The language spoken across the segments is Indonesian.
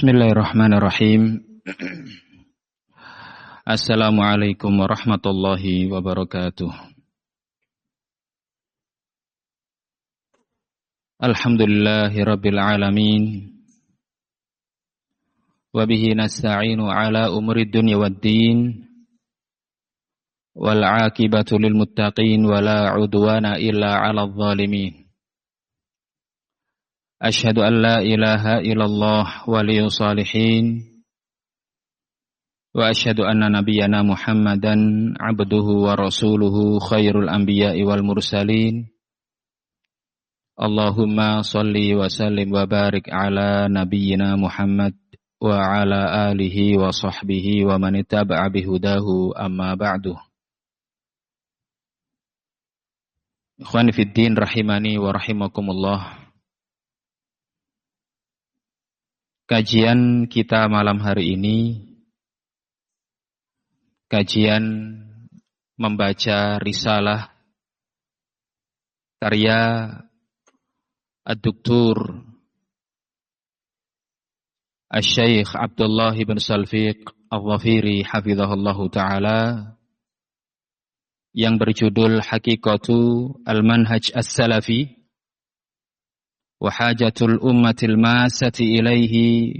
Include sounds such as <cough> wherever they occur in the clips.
Bismillahirrahmanirrahim. Assalamualaikum warahmatullahi wabarakatuh. Alhamdulillahi rabbil alamin. Wabihi nasta'inu ala umri dunya wad din. Wal akibatu lil muttaqin wa la udwana illa ala zalimin. أشهد أن لا إله إلا الله ولي صالحين وأشهد أن نبينا محمدا عبده ورسوله خير الأنبياء والمرسلين. اللهم صل وسلم وبارك على نبينا محمد وعلى آله وصحبه ومن اتبع بهداه أما بعد. إخواني في الدين رحمني ورحمكم الله. Kajian kita malam hari ini kajian membaca risalah karya Ad-Duktur Al-Syeikh Abdullah bin Salfiq Al-Zafiri hafizahullahu taala yang berjudul Hakikatu Al-Manhaj As-Salafi وحاجة الأمة الماسة إليه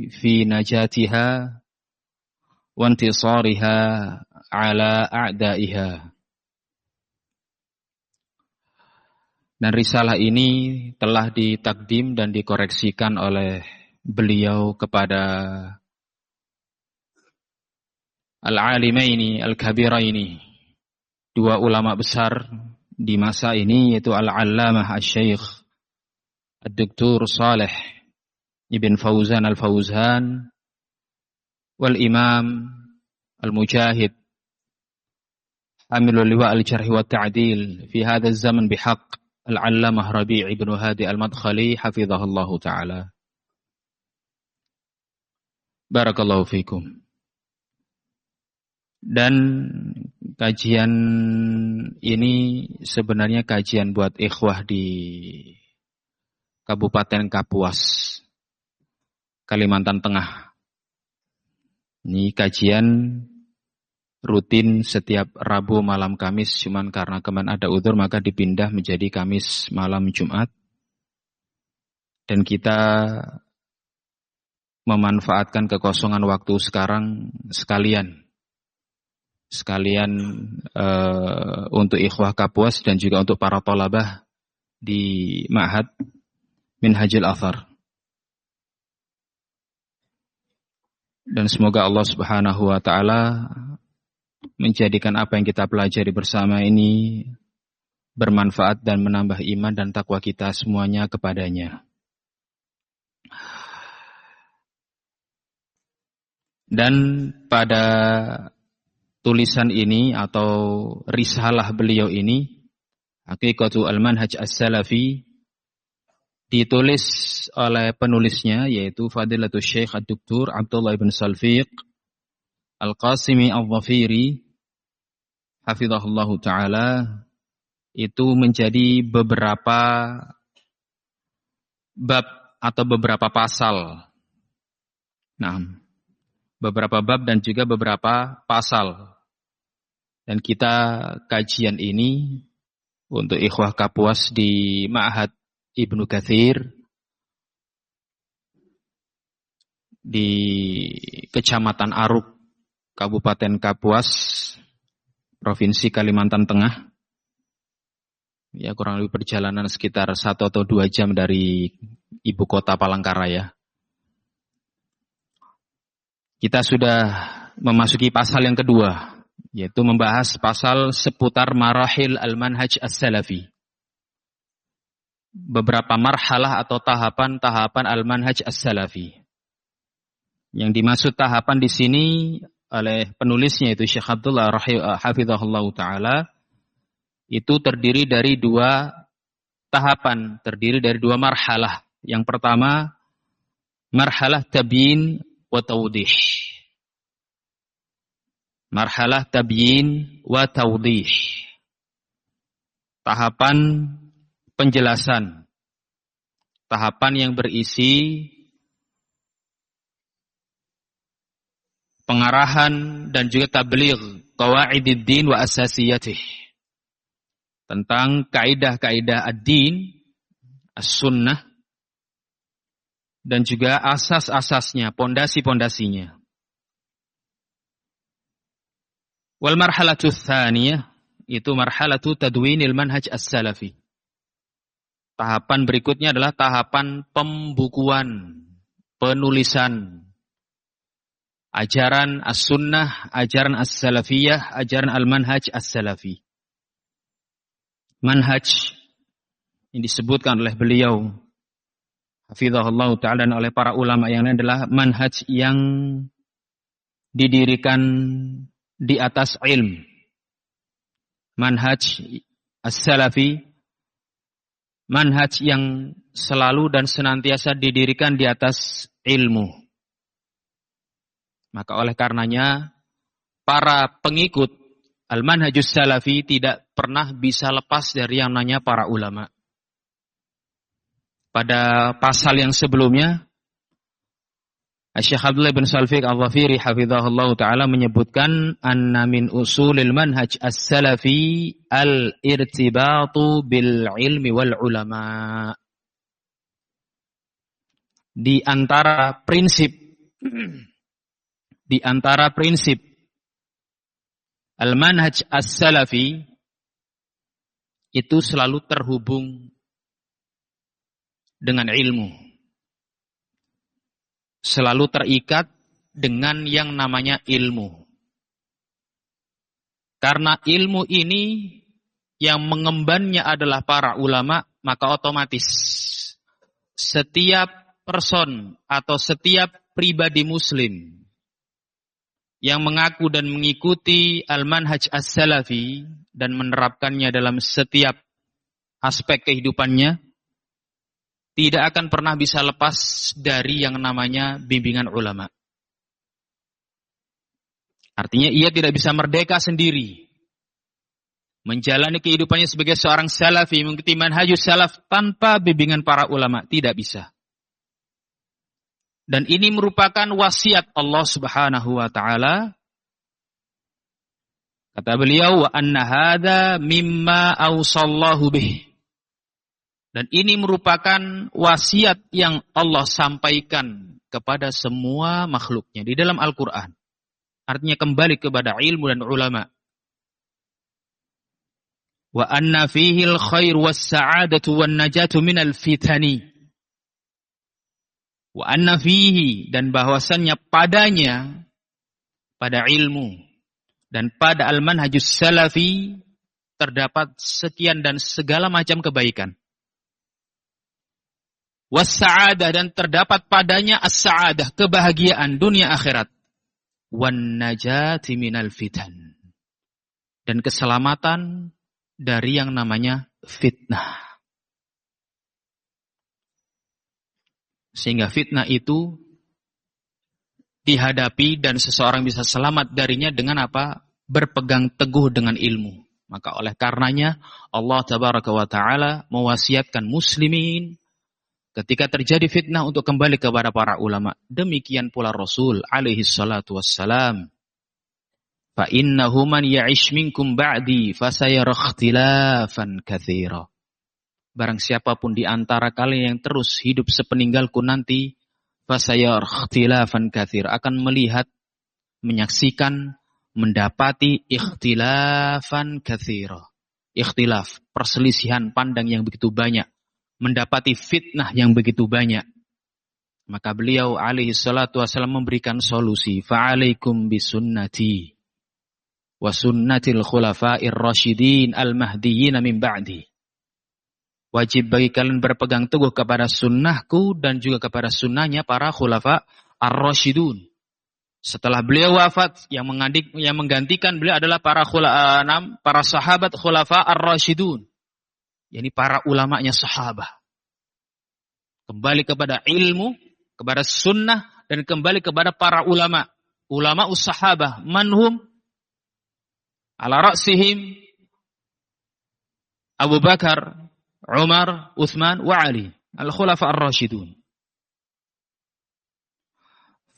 في نجاتها وانتصارها على أعدائها Dan risalah ini telah ditakdim dan dikoreksikan oleh beliau kepada Al-Alimaini Al-Kabiraini Dua ulama besar di masa ini yaitu Al-Allamah Al-Syeikh الدكتور صالح ابن فوزان الفوزان والإمام المجاهد حامل اللواء الجرح والتعديل في هذا الزمن بحق العلامة ربيع بن هادي المدخلي حفظه الله تعالى. بارك الله فيكم. Dan kajian ini sebenarnya kajian buat ikhwah di Kabupaten Kapuas, Kalimantan Tengah. Ini kajian rutin setiap Rabu malam Kamis, cuman karena kemarin ada udur maka dipindah menjadi Kamis malam Jumat. Dan kita memanfaatkan kekosongan waktu sekarang sekalian. Sekalian uh, untuk ikhwah Kapuas dan juga untuk para tolabah di Ma'had Minhajul Athar. Dan semoga Allah Subhanahu wa taala menjadikan apa yang kita pelajari bersama ini bermanfaat dan menambah iman dan takwa kita semuanya kepadanya. Dan pada tulisan ini atau risalah beliau ini, Hakikatu Al-Manhaj As-Salafi ditulis oleh penulisnya yaitu Fadilatul Syekh Ad-Duktur Abdullah bin Salfiq Al-Qasimi Al-Zafiri hafizahullahu taala itu menjadi beberapa bab atau beberapa pasal. Nah, beberapa bab dan juga beberapa pasal. Dan kita kajian ini untuk ikhwah Kapuas di Ma'had Ibnu Kathir di Kecamatan Aruk, Kabupaten Kapuas, Provinsi Kalimantan Tengah. Ya kurang lebih perjalanan sekitar satu atau dua jam dari ibu kota Palangkaraya. Kita sudah memasuki pasal yang kedua, yaitu membahas pasal seputar marahil al-manhaj as-salafi beberapa marhalah atau tahapan-tahapan al-manhaj as-salafi. Yang dimaksud tahapan di sini oleh penulisnya itu Syekh Abdullah eh, hafizahullah taala itu terdiri dari dua tahapan, terdiri dari dua marhalah. Yang pertama marhalah tabyin wa tawdih. Marhalah tabyin wa tawdih. Tahapan penjelasan tahapan yang berisi pengarahan dan juga tabligh qawaididdin wa asasiyatih tentang kaidah-kaidah ad-din as-sunnah dan juga asas-asasnya, pondasi-pondasinya. Wal marhalatu tsaniyah itu marhalatu tadwinil manhaj as-salafi. Tahapan berikutnya adalah tahapan pembukuan, penulisan ajaran as-sunnah, ajaran as-salafiyah, ajaran al-manhaj as-salafi. Manhaj yang disebutkan oleh beliau hafizahullah taala dan oleh para ulama yang lain adalah manhaj yang didirikan di atas ilm. Manhaj as-salafi manhaj yang selalu dan senantiasa didirikan di atas ilmu. Maka oleh karenanya para pengikut al-manhajus salafi tidak pernah bisa lepas dari yang namanya para ulama. Pada pasal yang sebelumnya Syekh Abdullah bin Salfiq Al-Dhafiri hafizahullah taala menyebutkan anna min usulil manhaj as-salafi al-irtibatu bil ilmi wal ulama. Di antara prinsip di antara prinsip al-manhaj as-salafi itu selalu terhubung dengan ilmu selalu terikat dengan yang namanya ilmu. Karena ilmu ini yang mengembannya adalah para ulama, maka otomatis setiap person atau setiap pribadi muslim yang mengaku dan mengikuti al-manhaj as-salafi dan menerapkannya dalam setiap aspek kehidupannya, tidak akan pernah bisa lepas dari yang namanya bimbingan ulama. Artinya ia tidak bisa merdeka sendiri. Menjalani kehidupannya sebagai seorang salafi, mengikuti manhajus salaf tanpa bimbingan para ulama. Tidak bisa. Dan ini merupakan wasiat Allah subhanahu wa ta'ala. Kata beliau, wa anna hadha mimma awsallahu bih. Dan ini merupakan wasiat yang Allah sampaikan kepada semua makhluknya di dalam Al-Quran. Artinya kembali kepada ilmu dan ulama. Wa anna fihi al-khair was sa'adatu wan najatu minal fitani. Wa anna fihi dan bahwasannya padanya pada ilmu dan pada al-manhajus salafi terdapat sekian dan segala macam kebaikan wassa'adah dan terdapat padanya as-sa'adah, kebahagiaan dunia akhirat. Wan najati minal fitan. Dan keselamatan dari yang namanya fitnah. Sehingga fitnah itu dihadapi dan seseorang bisa selamat darinya dengan apa? Berpegang teguh dengan ilmu. Maka oleh karenanya Allah tabaraka wa taala mewasiatkan muslimin ketika terjadi fitnah untuk kembali kepada para ulama. Demikian pula Rasul alaihi salatu wassalam. Fa innahu man ya'ish minkum ba'di fasayara ikhtilafan katsira. Barang siapa pun di antara kalian yang terus hidup sepeninggalku nanti fasayara ikhtilafan katsira akan melihat menyaksikan mendapati ikhtilafan katsira. Ikhtilaf, perselisihan pandang yang begitu banyak mendapati fitnah yang begitu banyak. Maka beliau alaihi salatu wasallam memberikan solusi. Fa'alaikum bisunnati. Wa sunnatil khulafa'ir rasyidin al-mahdiyyin min ba'di. Wajib bagi kalian berpegang teguh kepada sunnahku dan juga kepada sunnahnya para khulafa ar-rasyidun. Setelah beliau wafat, yang, mengadik, yang menggantikan beliau adalah para khula, enam, para sahabat khulafa ar-rasyidun yakni para ulamanya sahabat. Kembali kepada ilmu, kepada sunnah, dan kembali kepada para ulama. Ulama ussahabah, manhum, ala ra'sihim, Abu Bakar, Umar, Uthman, wa Ali. Al-Khulafa ar-Rashidun.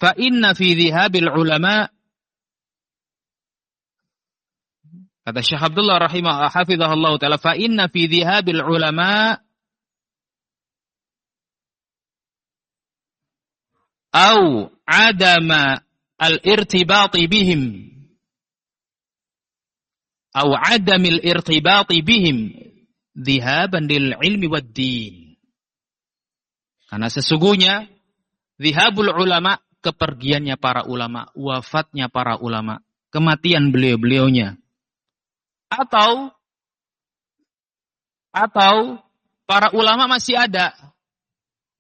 Fa inna fi dhihabil ulama Kata Syekh Abdullah rahimah hafizahullah taala fa inna fi dhihabil ulama au adama al-irtibati bihim. Au adamil irtibati bihim dhihaban lil ilmi wad din. Karena sesungguhnya dhihabul ulama kepergiannya para ulama wafatnya para ulama kematian beliau-beliaunya atau atau para ulama masih ada.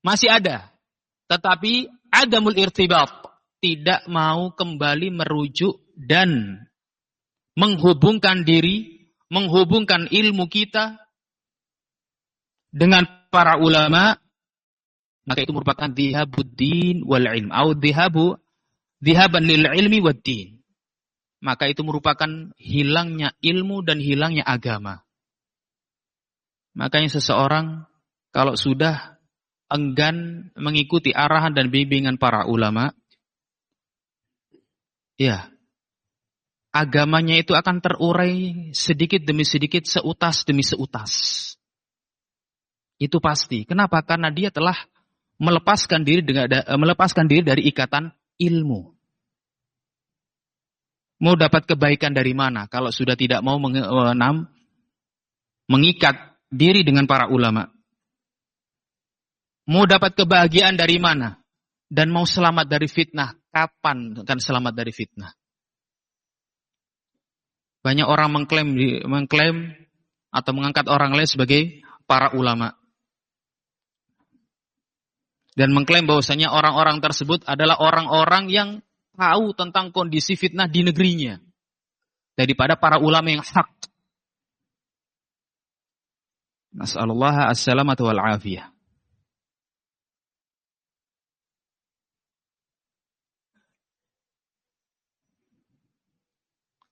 Masih ada. Tetapi adamul irtibat. Tidak mau kembali merujuk dan menghubungkan diri, menghubungkan ilmu kita dengan para ulama, maka itu merupakan dihabuddin wal ilm. Au dihabu dihaban lil ilmi wad din maka itu merupakan hilangnya ilmu dan hilangnya agama. Makanya seseorang kalau sudah enggan mengikuti arahan dan bimbingan para ulama, ya, agamanya itu akan terurai sedikit demi sedikit, seutas demi seutas. Itu pasti. Kenapa? Karena dia telah melepaskan diri dengan melepaskan diri dari ikatan ilmu. Mau dapat kebaikan dari mana kalau sudah tidak mau mengenam, mengikat diri dengan para ulama? Mau dapat kebahagiaan dari mana? Dan mau selamat dari fitnah, kapan akan selamat dari fitnah? Banyak orang mengklaim mengklaim atau mengangkat orang lain sebagai para ulama. Dan mengklaim bahwasanya orang-orang tersebut adalah orang-orang yang tahu tentang kondisi fitnah di negerinya daripada para ulama yang hak. Nas'alullah as-salamatu wal afiyah.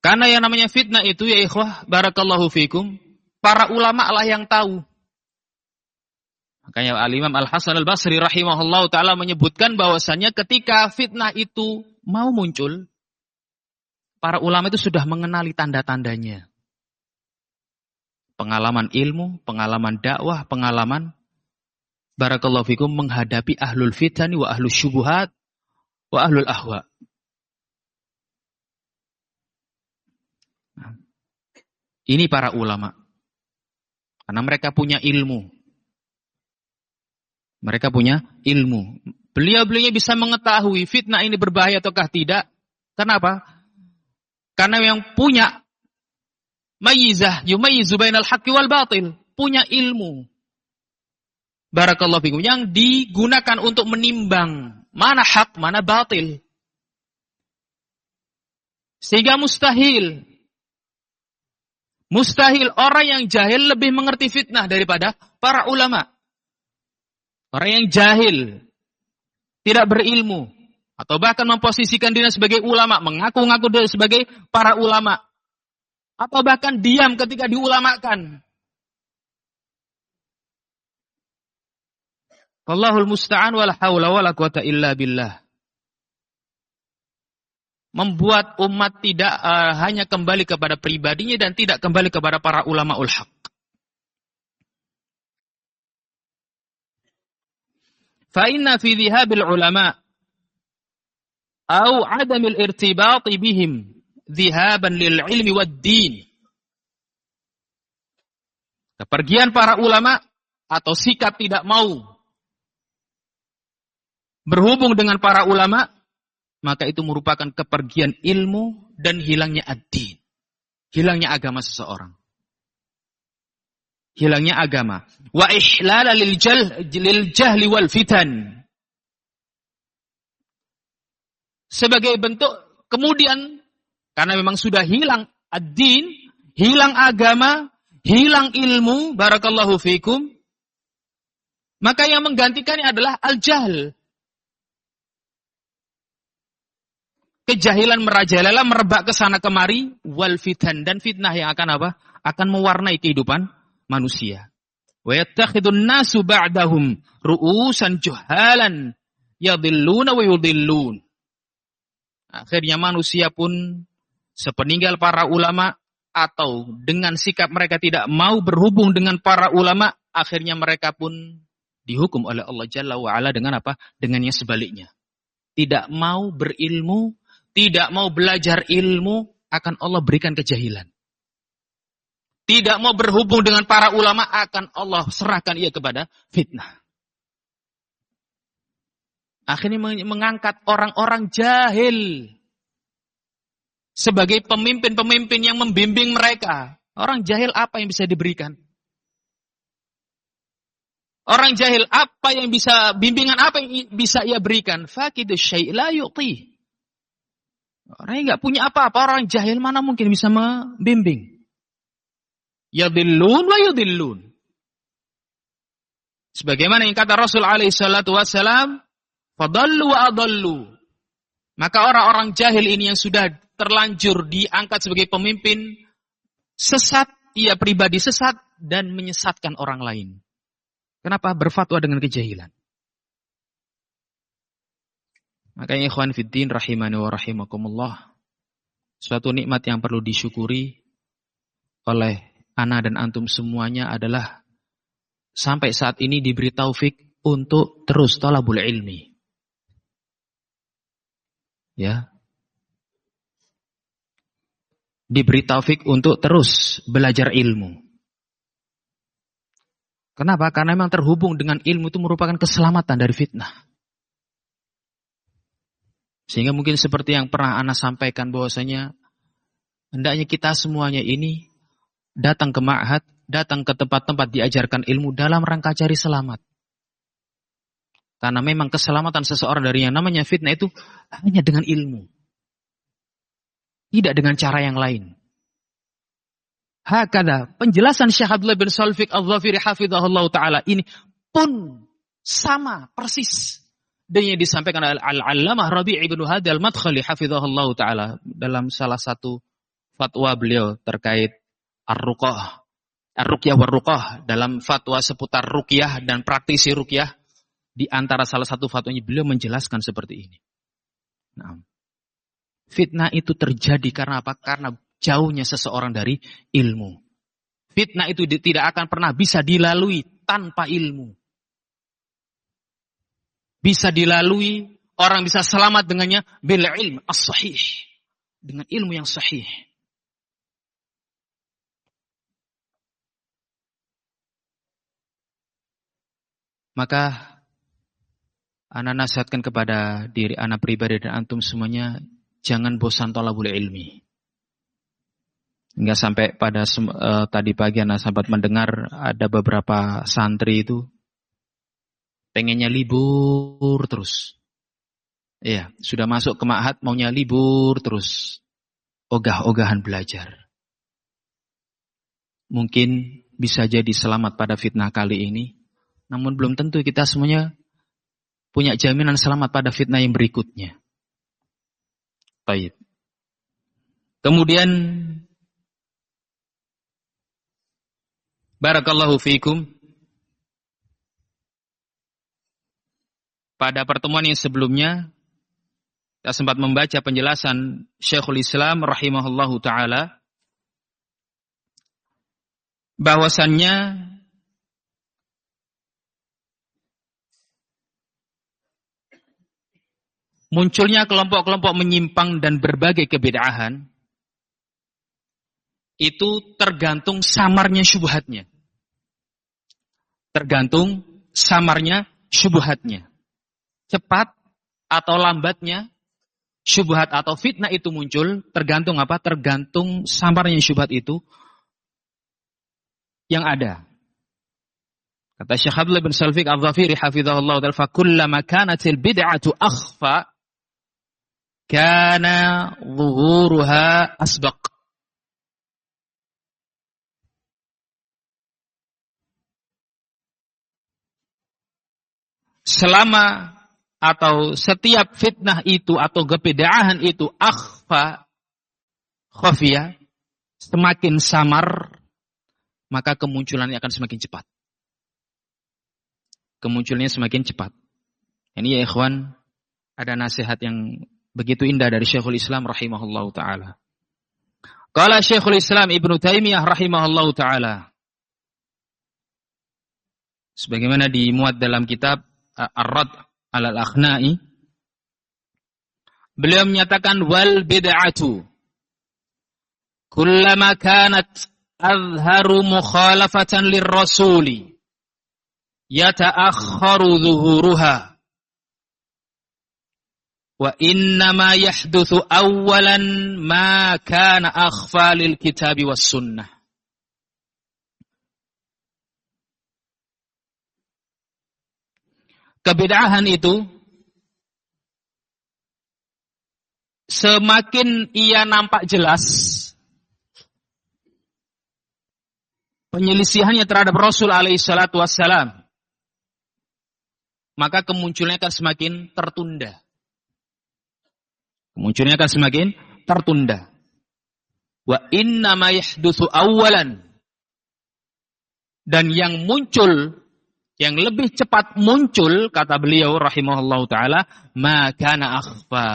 Karena yang namanya fitnah itu ya ikhwah, barakallahu fikum, para ulama lah yang tahu. Makanya Al-Imam Al-Hasan Al-Basri rahimahullah ta'ala menyebutkan bahwasannya ketika fitnah itu mau muncul, para ulama itu sudah mengenali tanda-tandanya. Pengalaman ilmu, pengalaman dakwah, pengalaman barakallahu fikum menghadapi ahlul fitani wa ahlul syubuhat wa ahlul ahwa. Ini para ulama. Karena mereka punya ilmu. Mereka punya ilmu. Beliau-beliau bisa mengetahui fitnah ini berbahaya ataukah tidak. Kenapa? Karena yang punya mayizah, yumayizu bainal haqqi wal batil. Punya ilmu. Barakallahu fikum. Yang digunakan untuk menimbang mana hak, mana batil. Sehingga mustahil. Mustahil orang yang jahil lebih mengerti fitnah daripada para ulama. Orang yang jahil, tidak berilmu atau bahkan memposisikan dirinya sebagai ulama, mengaku-ngaku sebagai para ulama atau bahkan diam ketika diulamakan. Allahul musta'an wala haula wala quwata illa billah. Membuat umat tidak uh, hanya kembali kepada pribadinya dan tidak kembali kepada para ulama fa inna fi dhihabil ulama au adamil irtibati bihim zihaban lil wad din. Kepergian para ulama atau sikap tidak mau berhubung dengan para ulama, maka itu merupakan kepergian ilmu dan hilangnya ad-din. Hilangnya agama seseorang hilangnya agama. Wa ihlala lil, jal, lil jahli wal fitan. Sebagai bentuk kemudian karena memang sudah hilang ad-din, hilang agama, hilang ilmu, barakallahu fikum, maka yang menggantikannya adalah al-jahl. Kejahilan merajalela, merebak ke sana kemari, wal fitan dan fitnah yang akan apa? Akan mewarnai kehidupan manusia. Nasu ru'usan. Akhirnya manusia pun sepeninggal para ulama atau dengan sikap mereka tidak mau berhubung dengan para ulama, akhirnya mereka pun dihukum oleh Allah Jalla wa'ala dengan apa? Dengan yang sebaliknya. Tidak mau berilmu, tidak mau belajar ilmu, akan Allah berikan kejahilan. Tidak mau berhubung dengan para ulama, akan Allah serahkan ia kepada fitnah. Akhirnya mengangkat orang-orang jahil sebagai pemimpin-pemimpin yang membimbing mereka. Orang jahil apa yang bisa diberikan? Orang jahil apa yang bisa bimbingan apa yang bisa ia berikan? Fakidu syai' la yu'ti. Orang yang nggak punya apa-apa, orang jahil mana mungkin bisa membimbing? Yadillun wa yudillun. Sebagaimana yang kata Rasul alaihi salatu wassalam, fadallu wa adallu. Maka orang-orang jahil ini yang sudah terlanjur diangkat sebagai pemimpin, sesat, ia pribadi sesat, dan menyesatkan orang lain. Kenapa? Berfatwa dengan kejahilan. Makanya ikhwan fiddin rahimani wa rahimakumullah. Suatu nikmat yang perlu disyukuri oleh ana dan antum semuanya adalah sampai saat ini diberi taufik untuk terus talabul ilmi. Ya, diberi taufik untuk terus belajar ilmu. Kenapa? Karena memang terhubung dengan ilmu itu merupakan keselamatan dari fitnah. Sehingga mungkin seperti yang pernah Ana sampaikan bahwasanya hendaknya kita semuanya ini datang ke ma'had, datang ke tempat-tempat diajarkan ilmu dalam rangka cari selamat. Karena memang keselamatan seseorang dari yang namanya fitnah itu hanya dengan ilmu. Tidak dengan cara yang lain. Hakada, penjelasan Syekh Abdullah bin Salfiq al-Zafiri hafidhahullah ta'ala ini pun sama persis dengan yang disampaikan oleh Al-Allamah Rabi' ibn Hadi al-Madkhali hafidhahullah ta'ala dalam salah satu fatwa beliau terkait ar-ruqah. Ar-ruqyah war-ruqah dalam fatwa seputar ruqyah dan praktisi ruqyah di antara salah satu fatwanya beliau menjelaskan seperti ini. Nah, Fitnah itu terjadi karena apa? Karena jauhnya seseorang dari ilmu. Fitnah itu tidak akan pernah bisa dilalui tanpa ilmu. Bisa dilalui, orang bisa selamat dengannya bila ilmu as-sahih. Dengan ilmu yang sahih. Maka anak nasihatkan kepada diri anak pribadi dan antum semuanya jangan bosan tolabul ilmi. Hingga sampai pada uh, tadi pagi anak sahabat mendengar ada beberapa santri itu pengennya libur terus. Iya, sudah masuk ke ma'had maunya libur terus. Ogah-ogahan belajar. Mungkin bisa jadi selamat pada fitnah kali ini. Namun belum tentu kita semuanya punya jaminan selamat pada fitnah yang berikutnya. Baik. Kemudian Barakallahu fiikum. Pada pertemuan yang sebelumnya kita sempat membaca penjelasan Syekhul Islam rahimahullahu taala bahwasannya munculnya kelompok-kelompok menyimpang dan berbagai kebedahan itu tergantung samarnya syubhatnya. Tergantung samarnya syubhatnya. Cepat atau lambatnya syubhat atau fitnah itu muncul tergantung apa? Tergantung samarnya syubhat itu yang ada. Kata Syekh Abdullah bin Salfiq al-Zafiri hafizahullah ta'ala fa kullama kanatil bid'atu akhfa kana zuhuruha asbaq. Selama atau setiap fitnah itu atau kebedaan itu akhfa khafiyah semakin samar maka kemunculannya akan semakin cepat. Kemunculannya semakin cepat. Ini ya ikhwan, ada nasihat yang begitu indah dari Syekhul Islam rahimahullah taala. Qala Syekhul Islam Ibnu Taimiyah rahimahullahu taala. Sebagaimana dimuat dalam kitab Ar-Rad al-Akhnai Beliau menyatakan wal bid'atu kullama kanat azharu mukhalafatan lirrasuli yata'akhkharu zuhuruha Wa inna ma yahduthu awalan ma kana akhfa lil kitabi was sunnah. Kebedahan itu semakin ia nampak jelas penyelisihannya terhadap Rasul alaihi salatu wassalam maka kemunculannya akan semakin tertunda. Munculnya akan semakin tertunda. Wa inna ma yahdutsu awwalan. Dan yang muncul yang lebih cepat muncul kata beliau rahimahullahu taala maka akhfa.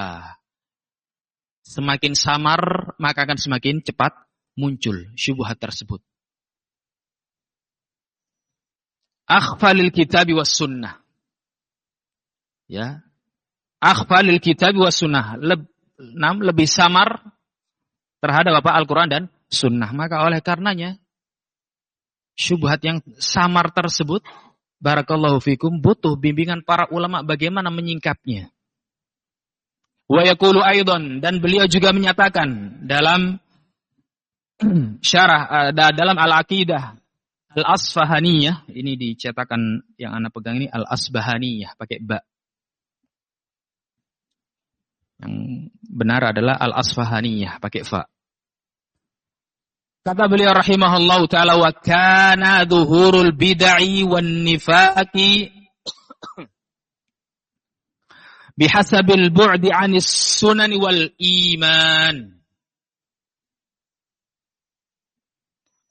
Semakin samar maka akan semakin cepat muncul syubhat tersebut. Akhfa lil kitabi was sunnah. Ya, akhfa lil kitab wa sunnah. Leb, nam, lebih samar terhadap apa Al-Quran dan sunnah. Maka oleh karenanya, syubhat yang samar tersebut, barakallahu fikum, butuh bimbingan para ulama bagaimana menyingkapnya. Wa yakulu aidon dan beliau juga menyatakan dalam <clears throat> syarah uh, dalam al-aqidah al-asfahaniyah ini dicetakan yang anak pegang ini al-asbahaniyah pakai ba yang benar adalah al-asfahaniyah pakai fa. Kata beliau rahimahullah taala wa kana dhuhurul bid'i wan nifaqi <coughs> bihasabil bu'di 'anis sunan wal iman.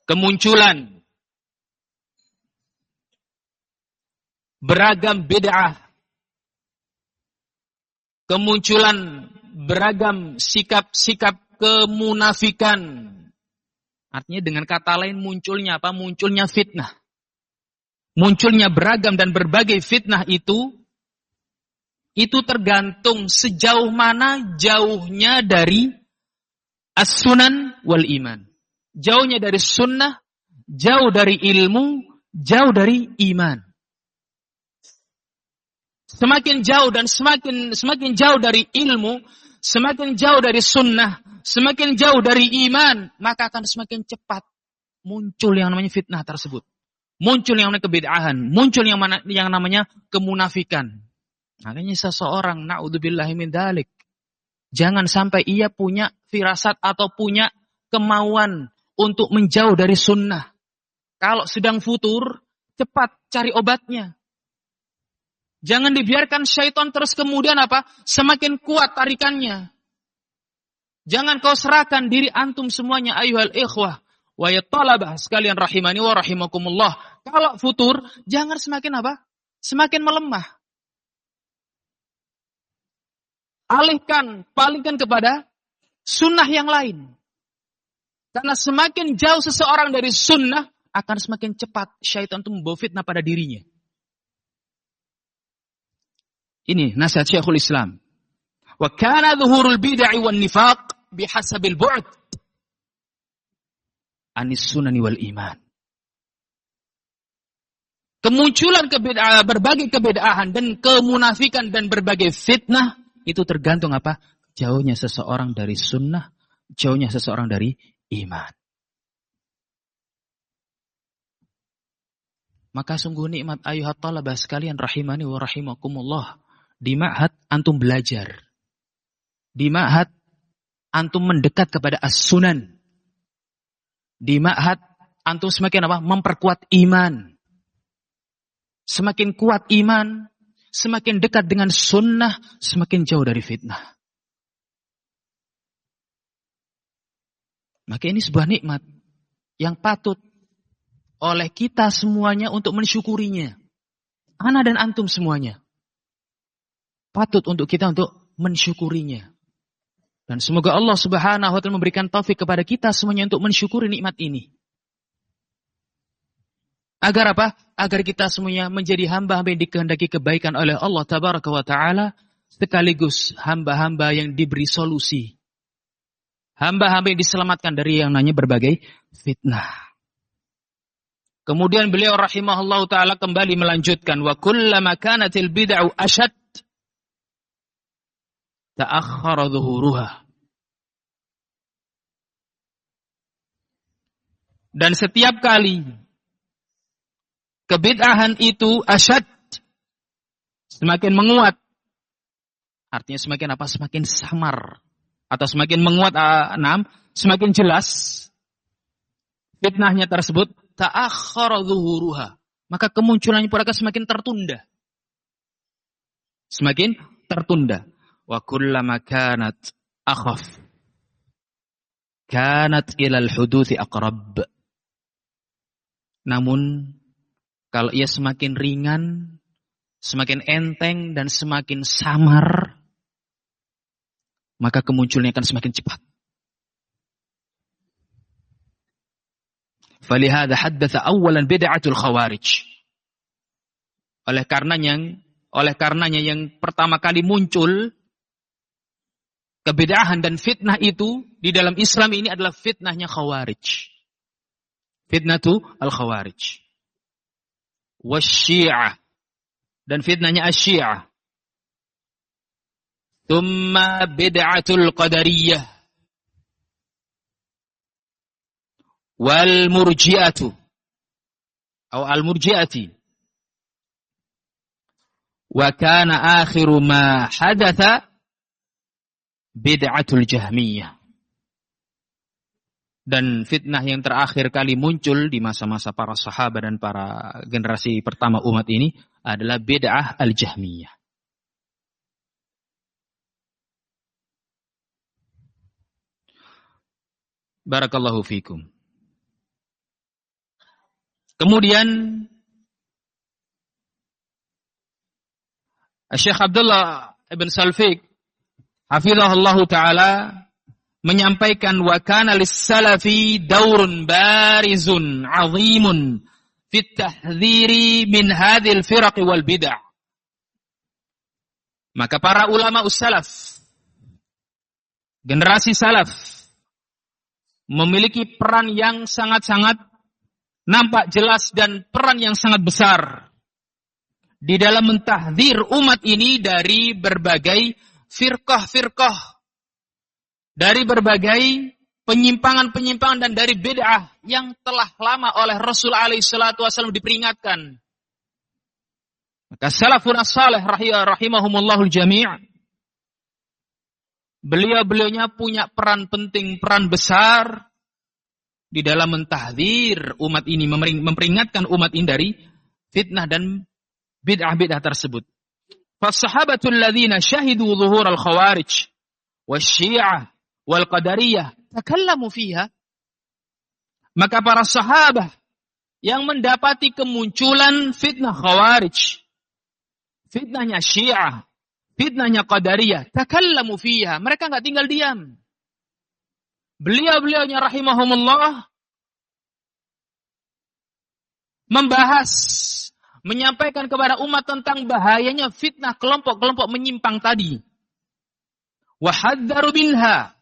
Kemunculan beragam bid'ah kemunculan beragam sikap-sikap kemunafikan. Artinya dengan kata lain munculnya apa? Munculnya fitnah. Munculnya beragam dan berbagai fitnah itu itu tergantung sejauh mana jauhnya dari as-sunan wal iman. Jauhnya dari sunnah, jauh dari ilmu, jauh dari iman. Semakin jauh dan semakin semakin jauh dari ilmu, semakin jauh dari sunnah, semakin jauh dari iman, maka akan semakin cepat muncul yang namanya fitnah tersebut. Muncul yang namanya kebedaan, muncul yang mana yang namanya kemunafikan. Makanya seseorang naudzubillahi min dalik. Jangan sampai ia punya firasat atau punya kemauan untuk menjauh dari sunnah. Kalau sedang futur, cepat cari obatnya. Jangan dibiarkan syaitan terus kemudian apa? Semakin kuat tarikannya. Jangan kau serahkan diri antum semuanya ayuhal ikhwah. Wa yatalabah sekalian rahimani wa rahimakumullah. Kalau futur, jangan semakin apa? Semakin melemah. Alihkan, palingkan kepada sunnah yang lain. Karena semakin jauh seseorang dari sunnah, akan semakin cepat syaitan itu membawa fitnah pada dirinya. Ini nasihat Syekhul Islam. Wa kana dhuhurul bid'ah wan nifaq bihasabil bu'd anis sunani wal iman. Kemunculan kebedaan, berbagai kebedahan dan kemunafikan dan berbagai fitnah itu tergantung apa? Jauhnya seseorang dari sunnah, jauhnya seseorang dari iman. Maka sungguh nikmat ayuhat talabah sekalian rahimani wa rahimakumullah. Di ma'had antum belajar. Di ma'had antum mendekat kepada as-sunan. Di ma'had antum semakin apa? Memperkuat iman. Semakin kuat iman, semakin dekat dengan sunnah, semakin jauh dari fitnah. Maka ini sebuah nikmat yang patut oleh kita semuanya untuk mensyukurinya. Ana dan antum semuanya patut untuk kita untuk mensyukurinya. Dan semoga Allah Subhanahu wa taala memberikan taufik kepada kita semuanya untuk mensyukuri nikmat ini. Agar apa? Agar kita semuanya menjadi hamba-hamba yang dikehendaki kebaikan oleh Allah Tabaraka wa taala sekaligus hamba-hamba yang diberi solusi. Hamba-hamba yang diselamatkan dari yang nanya berbagai fitnah. Kemudian beliau rahimahullah taala kembali melanjutkan wa kullama kanatil bid'u ashad ta'akhkhara dhuhuruha. Dan setiap kali kebid'ahan itu asyad semakin menguat. Artinya semakin apa? Semakin samar. Atau semakin menguat uh, enam semakin jelas fitnahnya tersebut. Ta'akhkhara dhuhuruha maka kemunculannya pun akan semakin tertunda. Semakin tertunda wa kullama kanat akhaf kanat ilal huduthi aqrab namun kalau ia semakin ringan, semakin enteng dan semakin samar, maka kemunculannya akan semakin cepat. Falihada haddatha awalan bid'atul khawarij. Oleh karenanya, oleh karenanya yang pertama kali muncul kebedahan dan fitnah itu di dalam Islam ini adalah fitnahnya khawarij. Fitnah itu al-khawarij. Wasyi'ah. Dan fitnahnya asyi'ah. Thumma bid'atul qadariyah. Wal murji'atu. Atau al murji'ati. Wa kana akhiru ma hadatha bid'atul jahmiyah. Dan fitnah yang terakhir kali muncul di masa-masa para sahabat dan para generasi pertama umat ini adalah bid'ah al-jahmiyah. Barakallahu fikum. Kemudian Syekh Abdullah Ibn Salfiq Hafizahullah Ta'ala menyampaikan wa kana lis-salafi daurun barizun azimun fit tahdhiri min hadhil firaq wal bid'ah. Maka para ulama us-salaf generasi salaf memiliki peran yang sangat-sangat nampak jelas dan peran yang sangat besar di dalam mentahdir umat ini dari berbagai firqah-firqah dari berbagai penyimpangan-penyimpangan dan dari bid'ah yang telah lama oleh Rasul alaihi salatu wasallam diperingatkan. Maka salafun as-salih rahimahumullahu jami' beliau-beliaunya punya peran penting, peran besar di dalam mentahdir umat ini, memperingatkan umat ini dari fitnah dan bid'ah-bid'ah tersebut. Fasahabatul ladzina syahidu zuhur al-khawarij wasyi'ah wal qadariyah takallamu fiha. Maka para sahabat yang mendapati kemunculan fitnah khawarij, fitnahnya syiah, fitnahnya qadariyah, takallamu fiha. Mereka nggak tinggal diam. Beliau-beliaunya rahimahumullah membahas menyampaikan kepada umat tentang bahayanya fitnah kelompok-kelompok menyimpang tadi. Wahadzaru minha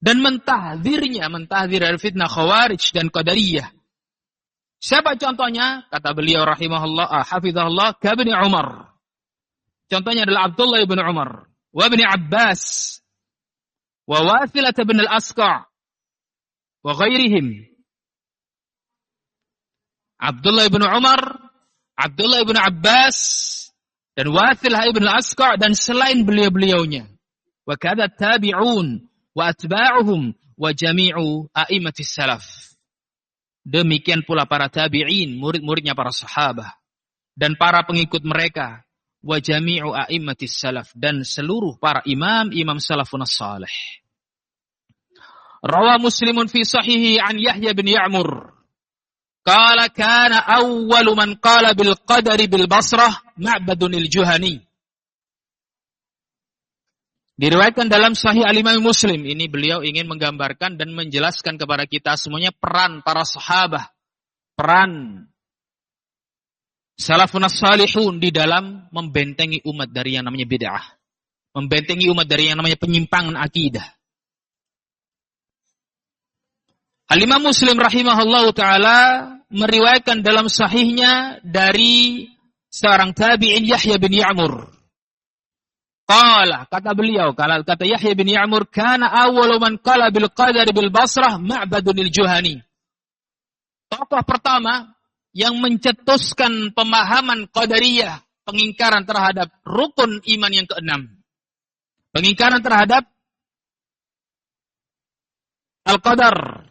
dan mentahdirnya, mentahdir dari fitnah khawarij dan qadariyah. Siapa contohnya? Kata beliau rahimahullah, ah, hafizahullah, kabni Umar. Contohnya adalah Abdullah bin Umar, wa bin Abbas, wa bin al-Asqa, wa ghairihim. Abdullah bin Umar Abdullah ibn Abbas dan Wathilah ibn Asqa dan selain beliau-beliaunya. Wa kada tabi'un wa atba'uhum wa jami'u a'immatis salaf. Demikian pula para tabi'in, murid-muridnya para sahabat dan para pengikut mereka wa jami'u a'immatis salaf dan seluruh para imam-imam salafun salih. Rawa Muslimun fi sahihi an Yahya bin Ya'mur Qala kana awwalu man qala bil qadari bil Basrah Ma'badun il Juhani. Diriwayatkan dalam Sahih Al-Imam Muslim, ini beliau ingin menggambarkan dan menjelaskan kepada kita semuanya peran para sahabat, peran salafun salihun di dalam membentengi umat dari yang namanya bid'ah. Membentengi umat dari yang namanya penyimpangan akidah. Al-Imam Muslim rahimahullah ta'ala meriwayatkan dalam sahihnya dari seorang tabi'in Yahya bin Ya'mur. Qala, kata beliau, kata Yahya bin Ya'mur, kana awwalu man qala bil qadar bil Basrah Ma'badun al-Juhani. Tokoh pertama yang mencetuskan pemahaman qadariyah, pengingkaran terhadap rukun iman yang keenam. Pengingkaran terhadap al-qadar,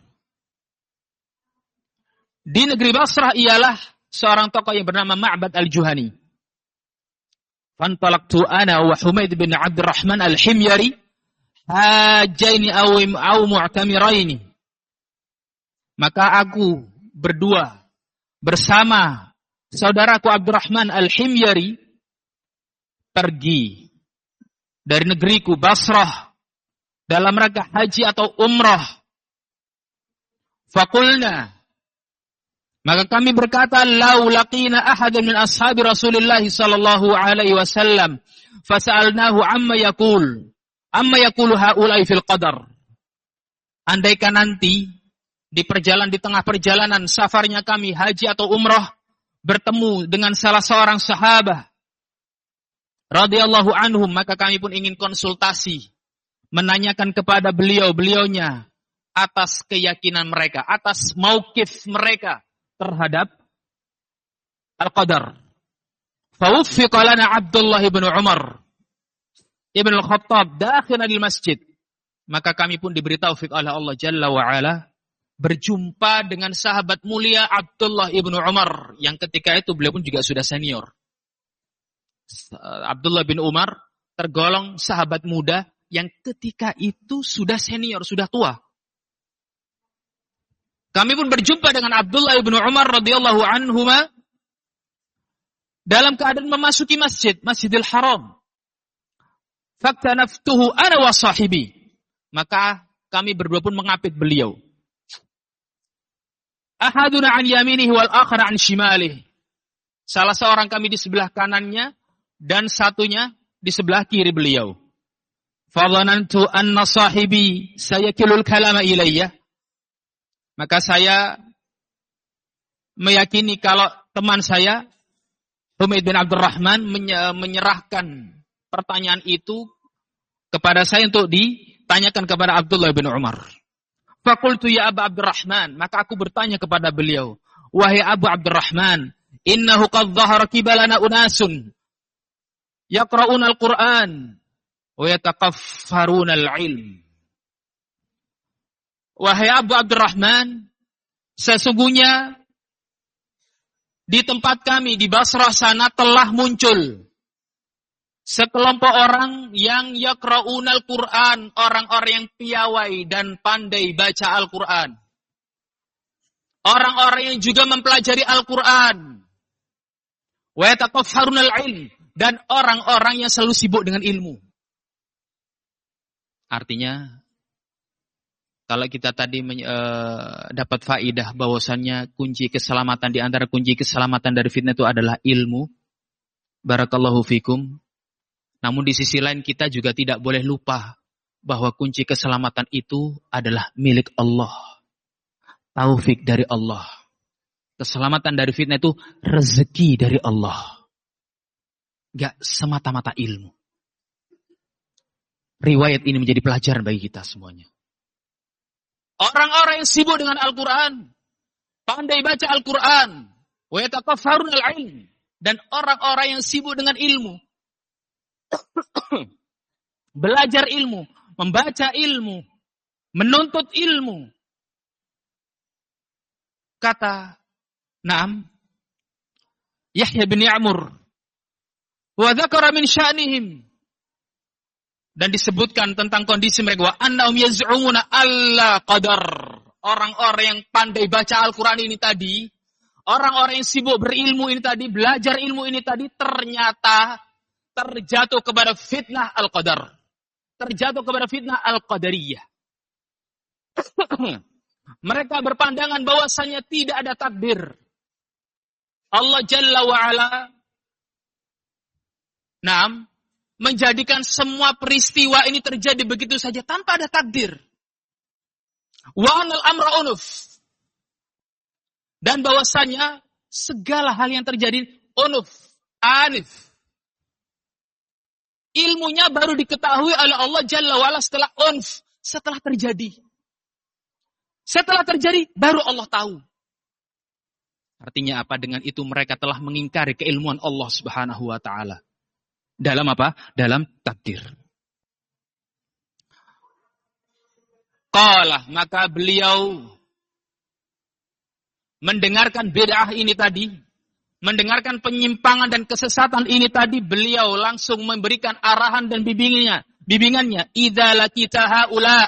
di negeri Basrah ialah seorang tokoh yang bernama Ma'bad al-Juhani. Fantalaqtu ana wa Humaid bin Abdurrahman al-Himyari hajaini aw aw mu'tamiraini. Maka aku berdua bersama saudaraku Abdurrahman al-Himyari pergi dari negeriku Basrah dalam rangka haji atau umrah. Fakulna maka kami berkata, "Lau laqina ahadan min ashabi Rasulillah sallallahu alaihi wasallam, fasa'alnahu amma yaqul, amma yaqulu haula'i fil qadar." Andaikan nanti di perjalanan di tengah perjalanan safarnya kami haji atau umrah bertemu dengan salah seorang sahabat radhiyallahu anhum, maka kami pun ingin konsultasi menanyakan kepada beliau-beliaunya atas keyakinan mereka, atas maukif mereka terhadap Al-Qadar. Fawuffiqa lana Abdullah ibn Umar ibn Al-Khattab dakhil di masjid. Maka kami pun diberi taufik oleh Allah Jalla wa ala berjumpa dengan sahabat mulia Abdullah ibn Umar yang ketika itu beliau pun juga sudah senior. Abdullah bin Umar tergolong sahabat muda yang ketika itu sudah senior, sudah tua. Kami pun berjumpa dengan Abdullah bin Umar radhiyallahu anhu dalam keadaan memasuki masjid, Masjidil Haram. Fakta naftuhu ana wa sahibi. Maka kami berdua pun mengapit beliau. Ahaduna an yaminihi wal akhara an shimalih. Salah seorang kami di sebelah kanannya dan satunya di sebelah kiri beliau. Fadhanantu anna sahibi sayakilul kalama ilayya. Maka saya meyakini kalau teman saya, Humaid bin Abdurrahman menyerahkan pertanyaan itu kepada saya untuk ditanyakan kepada Abdullah bin Umar. Fakultu ya Abu Abdurrahman, maka aku bertanya kepada beliau, wahai Abu Abdurrahman, innahu qad dhahara kibalana unasun yaqra'una al-Qur'an wa yatakaffaruna al-ilm. Wahai Abu Abdurrahman, sesungguhnya di tempat kami di Basrah sana telah muncul sekelompok orang yang yakra'unal Quran, orang-orang yang piawai dan pandai baca Al-Quran. Orang-orang yang juga mempelajari Al-Quran. Wa ilm dan orang-orang yang selalu sibuk dengan ilmu. Artinya kalau kita tadi uh, dapat faidah bahwasannya kunci keselamatan di antara kunci keselamatan dari fitnah itu adalah ilmu. Barakallahu fikum. Namun di sisi lain kita juga tidak boleh lupa bahwa kunci keselamatan itu adalah milik Allah. Taufik dari Allah. Keselamatan dari fitnah itu rezeki dari Allah. Gak semata-mata ilmu. Riwayat ini menjadi pelajaran bagi kita semuanya. Orang-orang yang sibuk dengan Al-Quran. Pandai baca Al-Quran. Al-ilm. Dan orang-orang yang sibuk dengan ilmu. <coughs> Belajar ilmu. Membaca ilmu. Menuntut ilmu. Kata Naam. Yahya bin Ya'mur. Wa min sya'nihim dan disebutkan tentang kondisi mereka wa annahum yaz'umuna alla qadar. Orang-orang yang pandai baca Al-Qur'an ini tadi, orang-orang yang sibuk berilmu ini tadi, belajar ilmu ini tadi ternyata terjatuh kepada fitnah al-qadar. terjatuh kepada fitnah al-qadariyah. <coughs> Mereka berpandangan bahwasanya tidak ada takdir. Allah Jalla wa'ala Nah, menjadikan semua peristiwa ini terjadi begitu saja tanpa ada takdir. Wa amra unuf. Dan bahwasanya segala hal yang terjadi unuf, anif. Ilmunya baru diketahui oleh Allah Jalla wa'ala setelah unf, setelah terjadi. Setelah terjadi, baru Allah tahu. Artinya apa? Dengan itu mereka telah mengingkari keilmuan Allah Subhanahu wa taala. Dalam apa? Dalam takdir. Qala, maka beliau mendengarkan bid'ah ini tadi, mendengarkan penyimpangan dan kesesatan ini tadi, beliau langsung memberikan arahan dan bimbingannya. Bimbingannya, idza lakita haula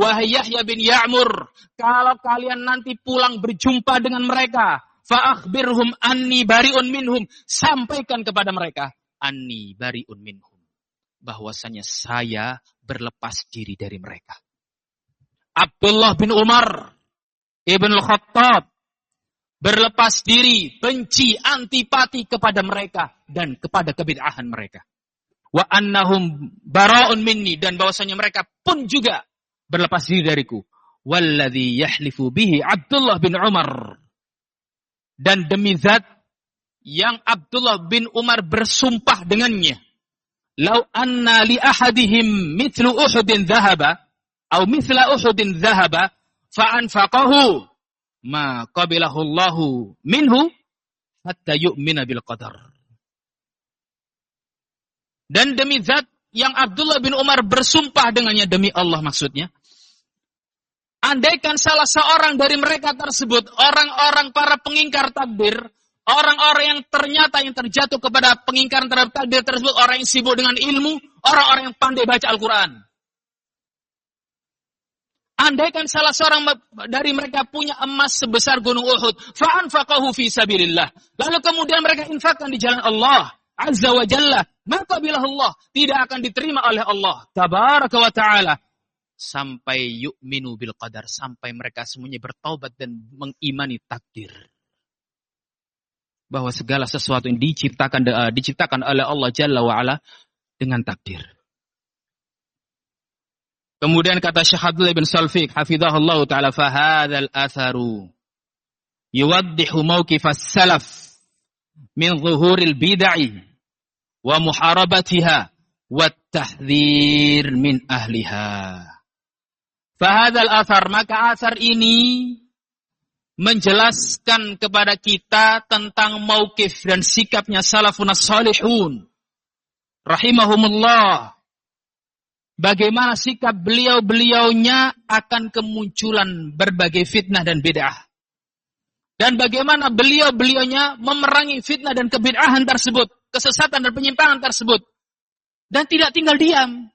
Wahai Yahya bin Ya'mur, kalau kalian nanti pulang berjumpa dengan mereka, fa'akhbirhum anni bari'un minhum. Sampaikan kepada mereka, anni bari'un minhum. Bahwasanya saya berlepas diri dari mereka. Abdullah bin Umar, Ibn Khattab, berlepas diri, benci, antipati kepada mereka dan kepada kebid'ahan mereka. Wa annahum bara'un minni dan bahwasanya mereka pun juga berlepas diri dariku. Walladhi yahlifu bihi Abdullah bin Umar. Dan demi zat yang Abdullah bin Umar bersumpah dengannya. Lau anna li ahadihim mithlu Uhudin dhahaba, atau mithla Uhudin dhahaba, fa'anfaqahu ma qabilahu Allahu minhu hatta yu'mina bil qadar. Dan demi zat yang Abdullah bin Umar bersumpah dengannya demi Allah maksudnya. Andaikan salah seorang dari mereka tersebut, orang-orang para pengingkar takdir, orang-orang yang ternyata yang terjatuh kepada pengingkaran terhadap takdir tersebut, orang yang sibuk dengan ilmu, orang-orang yang pandai baca Al-Quran. Andaikan salah seorang dari mereka punya emas sebesar gunung Uhud, fa'anfaqahu fi sabilillah. Lalu kemudian mereka infakkan di jalan Allah, Azza wa Jalla, maka bila Allah tidak akan diterima oleh Allah, tabaraka wa ta'ala sampai yu'minu bil qadar sampai mereka semuanya bertaubat dan mengimani takdir bahwa segala sesuatu yang diciptakan uh, diciptakan oleh Allah Jalla wa ala dengan takdir. Kemudian kata Syekh Abdullah bin Salfiq hafizahullah taala fa hadzal atharu yuwaddihu mawqif as-salaf min zuhuril bid'ah wa muharabatiha wa tahdhir min ahliha. Fahadal asar, maka asar ini menjelaskan kepada kita tentang maukif dan sikapnya salafun salihun. Rahimahumullah. Bagaimana sikap beliau-beliaunya akan kemunculan berbagai fitnah dan bid'ah. Dan bagaimana beliau-beliaunya memerangi fitnah dan kebid'ahan tersebut. Kesesatan dan penyimpangan tersebut. Dan tidak tinggal diam.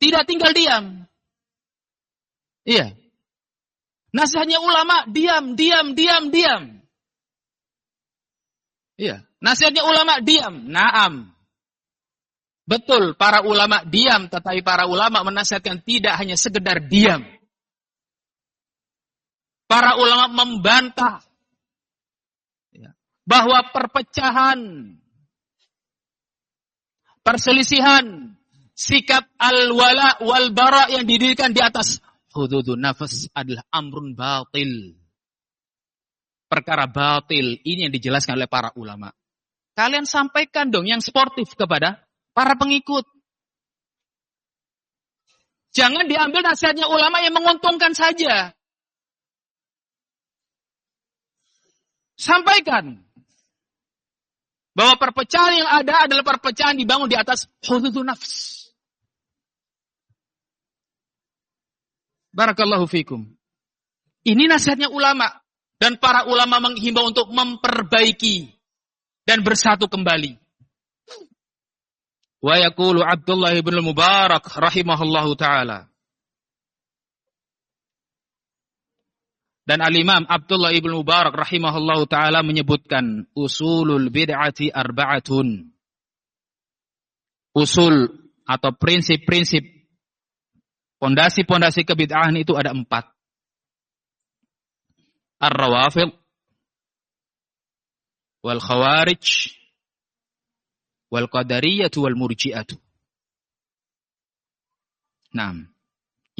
Tidak tinggal diam. Iya. Nasihatnya ulama diam, diam, diam, diam. Iya. Nasihatnya ulama diam. Naam. Betul, para ulama diam, tetapi para ulama menasihatkan tidak hanya sekedar diam. Para ulama membantah iya. bahwa perpecahan, perselisihan, sikap al-wala wal-bara yang didirikan di atas hududun nafas adalah amrun batil. Perkara batil ini yang dijelaskan oleh para ulama. Kalian sampaikan dong yang sportif kepada para pengikut. Jangan diambil nasihatnya ulama yang menguntungkan saja. Sampaikan bahwa perpecahan yang ada adalah perpecahan dibangun di atas hududun nafs. Barakallahu fikum. Ini nasihatnya ulama. Dan para ulama menghimbau untuk memperbaiki dan bersatu kembali. Wa yakulu Abdullah ibn Mubarak rahimahullahu taala. Dan Al-Imam Abdullah ibn Mubarak rahimahullahu taala menyebutkan usulul bid'ati arba'atun. Usul atau prinsip-prinsip pondasi-pondasi kebid'ahan itu ada empat. Ar-Rawafid wal Khawarij wal Qadariyah wal Murji'ah. Nah,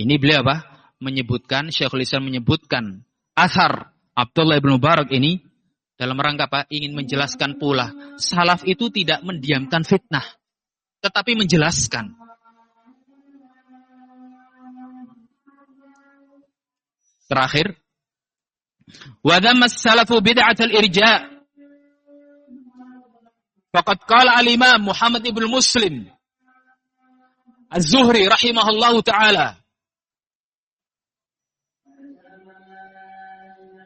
ini beliau apa? Menyebutkan Syekhul Islam menyebutkan asar Abdullah bin Mubarak ini dalam rangka apa? Ingin menjelaskan pula salaf itu tidak mendiamkan fitnah, tetapi menjelaskan. Terakhir, wadhamma salafu bid'at al-irja' Faqad qala al-Imam Muhammad ibn Muslim Az-Zuhri rahimahullahu taala.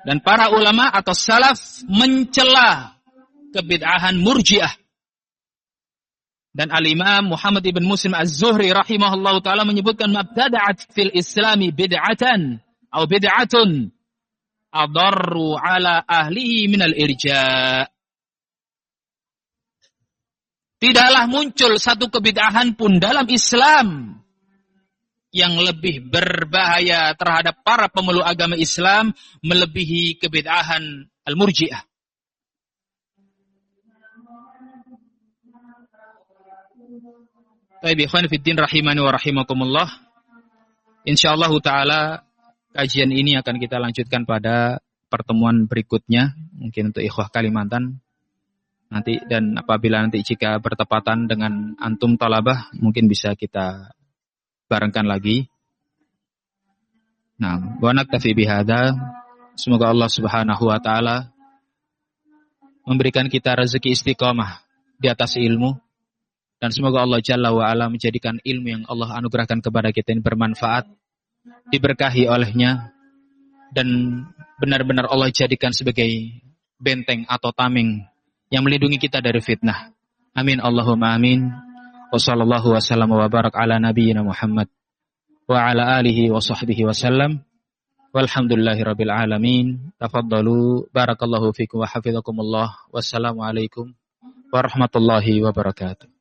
Dan para ulama atau salaf mencela kebid'ahan murjiah. Dan al-Imam Muhammad ibn Muslim Az-Zuhri rahimahullah taala menyebutkan mabtada'at fil islami bid'atan atau bid'atun adarru ala ahlihi minal irja. Tidaklah muncul satu kebid'ahan pun dalam Islam yang lebih berbahaya terhadap para pemeluk agama Islam melebihi kebid'ahan al-murji'ah. Baik, ikhwan fiddin rahimani wa rahimakumullah. Insyaallah taala kajian ini akan kita lanjutkan pada pertemuan berikutnya, mungkin untuk ikhwah Kalimantan. Nanti dan apabila nanti jika bertepatan dengan antum talabah, mungkin bisa kita barengkan lagi. Nah, wa naktafi bihada. Semoga Allah Subhanahu wa taala memberikan kita rezeki istiqomah di atas ilmu dan semoga Allah Jalla wa ala menjadikan ilmu yang Allah anugerahkan kepada kita ini bermanfaat, diberkahi olehnya dan benar-benar Allah jadikan sebagai benteng atau tameng yang melindungi kita dari fitnah. Amin Allahumma amin. Wa sallallahu wasallam wa barak ala nabiyyina Muhammad wa ala alihi wa sahbihi wasallam. Walhamdulillahi rabbil alamin. Tafaddalu barakallahu fikum wa hafizakumullah. Wassalamualaikum warahmatullahi wabarakatuh.